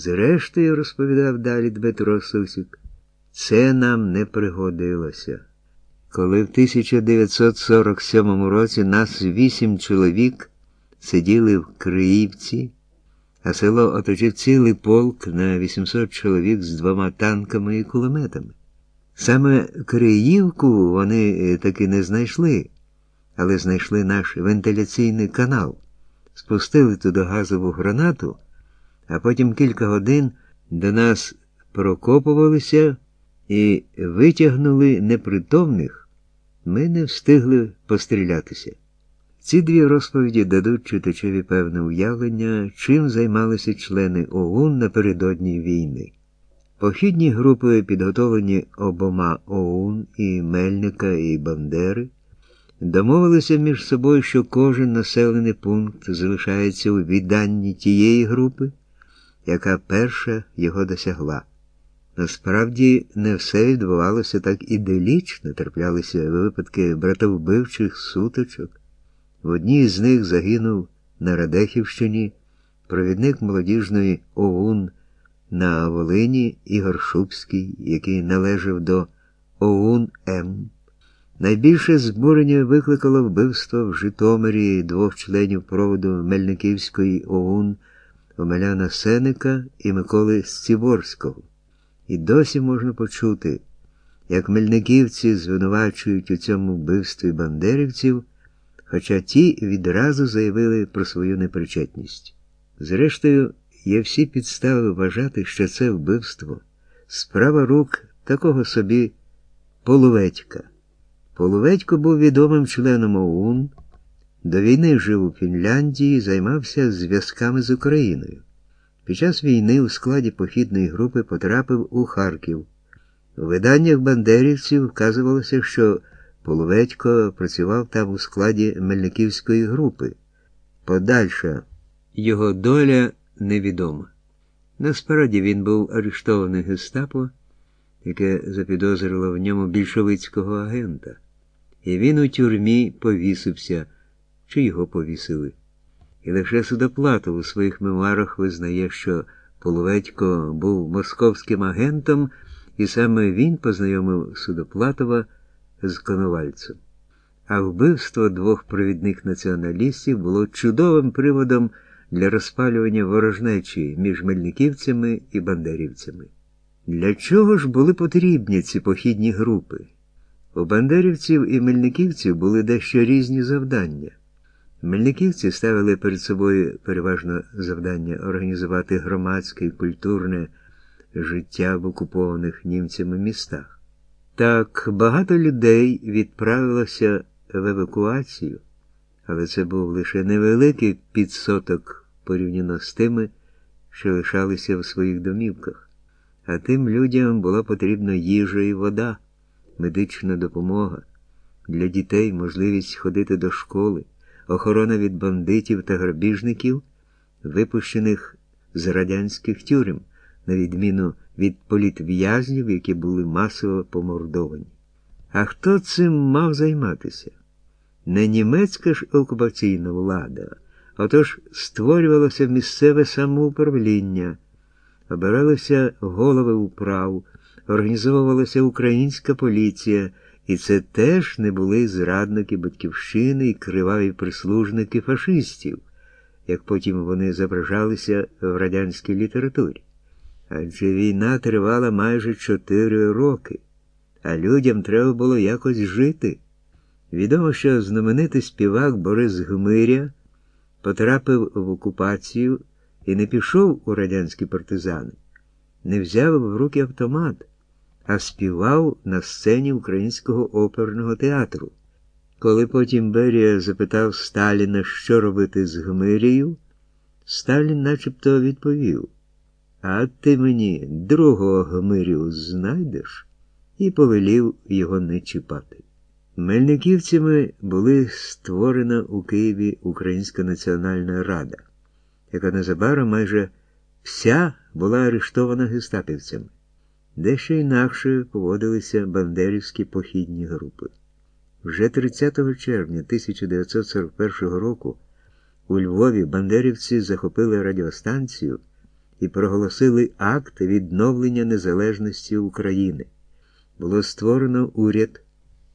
Зрештою, розповідав далі Дмитро Сусік, це нам не пригодилося. Коли в 1947 році нас вісім чоловік сиділи в Криївці, а село оточив цілий полк на 800 чоловік з двома танками і кулеметами. Саме Криївку вони таки не знайшли, але знайшли наш вентиляційний канал, спустили туди газову гранату, а потім кілька годин до нас прокопувалися і витягнули непритомних, ми не встигли пострілятися. Ці дві розповіді дадуть читачеві певне уявлення, чим займалися члени ОУН напередодні війни. Похідні групи, підготовлені обома ОУН і Мельника і Бандери, домовилися між собою, що кожен населений пункт залишається у відданні тієї групи, яка перша його досягла. Насправді не все відбувалося так іделічно, траплялися випадки братовбивчих сутичок. В одній з них загинув на Радехівщині провідник молодіжної ОУН на Волині Ігор Шубський, який належав до ОУН М. Найбільше збурення викликало вбивство в Житомирі двох членів проводу Мельниківської ОУН Омеляна Сеника і Миколи Сціворського. І досі можна почути, як мельниківці звинувачують у цьому вбивстві бандерівців, хоча ті відразу заявили про свою непричетність. Зрештою, є всі підстави вважати, що це вбивство справа рук такого собі Полуветька. Полуветько був відомим членом ОУН, до війни жив у Фінляндії, займався зв'язками з Україною. Під час війни у складі похідної групи потрапив у Харків. У виданнях бандерівців вказувалося, що Полуветько працював там у складі Мельниківської групи. Подальша його доля невідома. Насправді він був арештований гестапо, яке запідозрило в ньому більшовицького агента, і він у тюрмі повісився, чи його повісили. І лише Судоплатов у своїх мемуарах визнає, що Половецько був московським агентом, і саме він познайомив Судоплатова з Коновальцем. А вбивство двох провідних націоналістів було чудовим приводом для розпалювання ворожнечі між мельниківцями і бандерівцями. Для чого ж були потрібні ці похідні групи? У бандерівців і мельниківців були дещо різні завдання. Мельниківці ставили перед собою переважно завдання організувати громадське і культурне життя в окупованих німцями містах. Так, багато людей відправилося в евакуацію, але це був лише невеликий підсоток порівняно з тими, що лишалися в своїх домівках. А тим людям була потрібна їжа і вода, медична допомога, для дітей можливість ходити до школи охорона від бандитів та грабіжників, випущених з радянських тюрем, на відміну від політв'язнів, які були масово помордовані. А хто цим мав займатися? Не німецька ж окупаційна влада, отож створювалося місцеве самоуправління, обиралися голови управ, організовувалася українська поліція. І це теж не були зрадники батьківщини і криваві прислужники фашистів, як потім вони зображалися в радянській літературі. Адже війна тривала майже чотири роки, а людям треба було якось жити. Відомо, що знаменитий співак Борис Гмиря потрапив в окупацію і не пішов у радянські партизани, не взяв в руки автомат а співав на сцені Українського оперного театру. Коли потім Берія запитав Сталіна, що робити з Гмирією, Сталін начебто відповів: А ти мені другого Гмирію знайдеш і повелів його не чіпати. Мельниківцями були створена у Києві Українська Національна Рада, яка незабаром майже вся була арештована гестапівцями. Дещо інакше поводилися бандерівські похідні групи. Вже 30 червня 1941 року у Львові бандерівці захопили радіостанцію і проголосили акт відновлення незалежності України. Було створено уряд,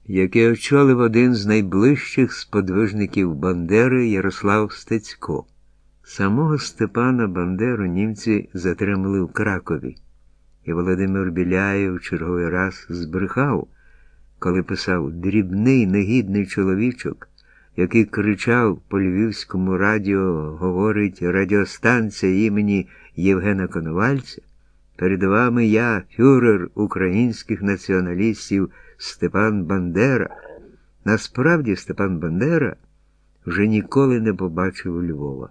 який очолив один з найближчих сподвижників Бандери Ярослав Стецько. Самого Степана Бандеру німці затримали в Кракові, і Володимир Біляєв черговий раз збрехав, коли писав дрібний негідний чоловічок, який кричав по львівському радіо, говорить радіостанція імені Євгена Коновальця. Перед вами я, фюрер українських націоналістів Степан Бандера. Насправді Степан Бандера вже ніколи не побачив Львова.